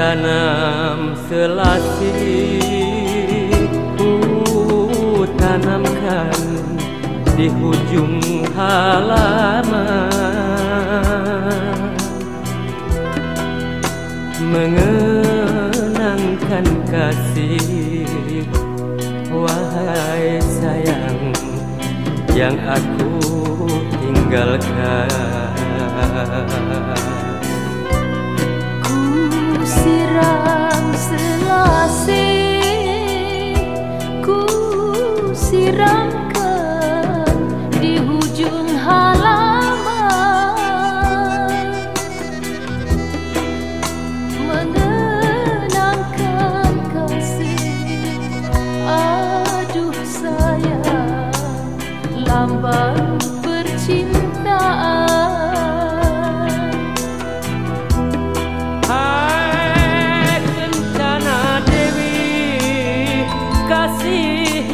tanam selasih Ku tanamkan di ujung halaman. Mengenangkan kasih Wahai sayang yang aku tinggalkan siram Selasih ku siram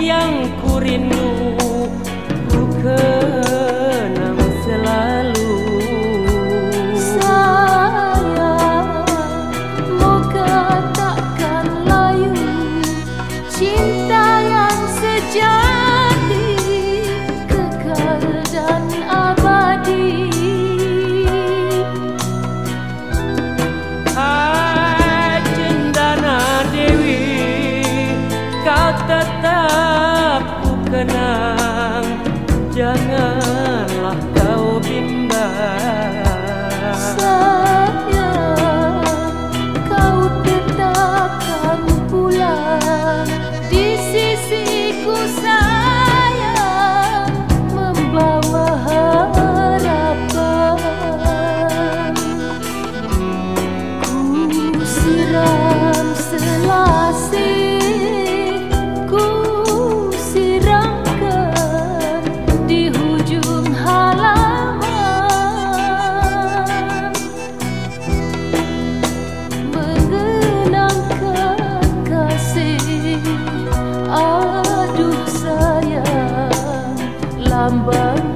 yang ku rindu. Ku kenang kau bimbang Sayang kau tetap tetapkan pulang Di sisiku sayang lambang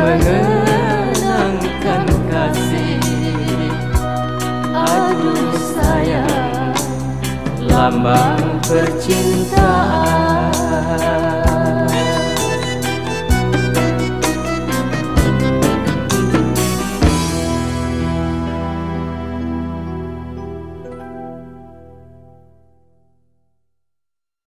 Mengenangkan kasih. Aduh sayang Lambang percintaan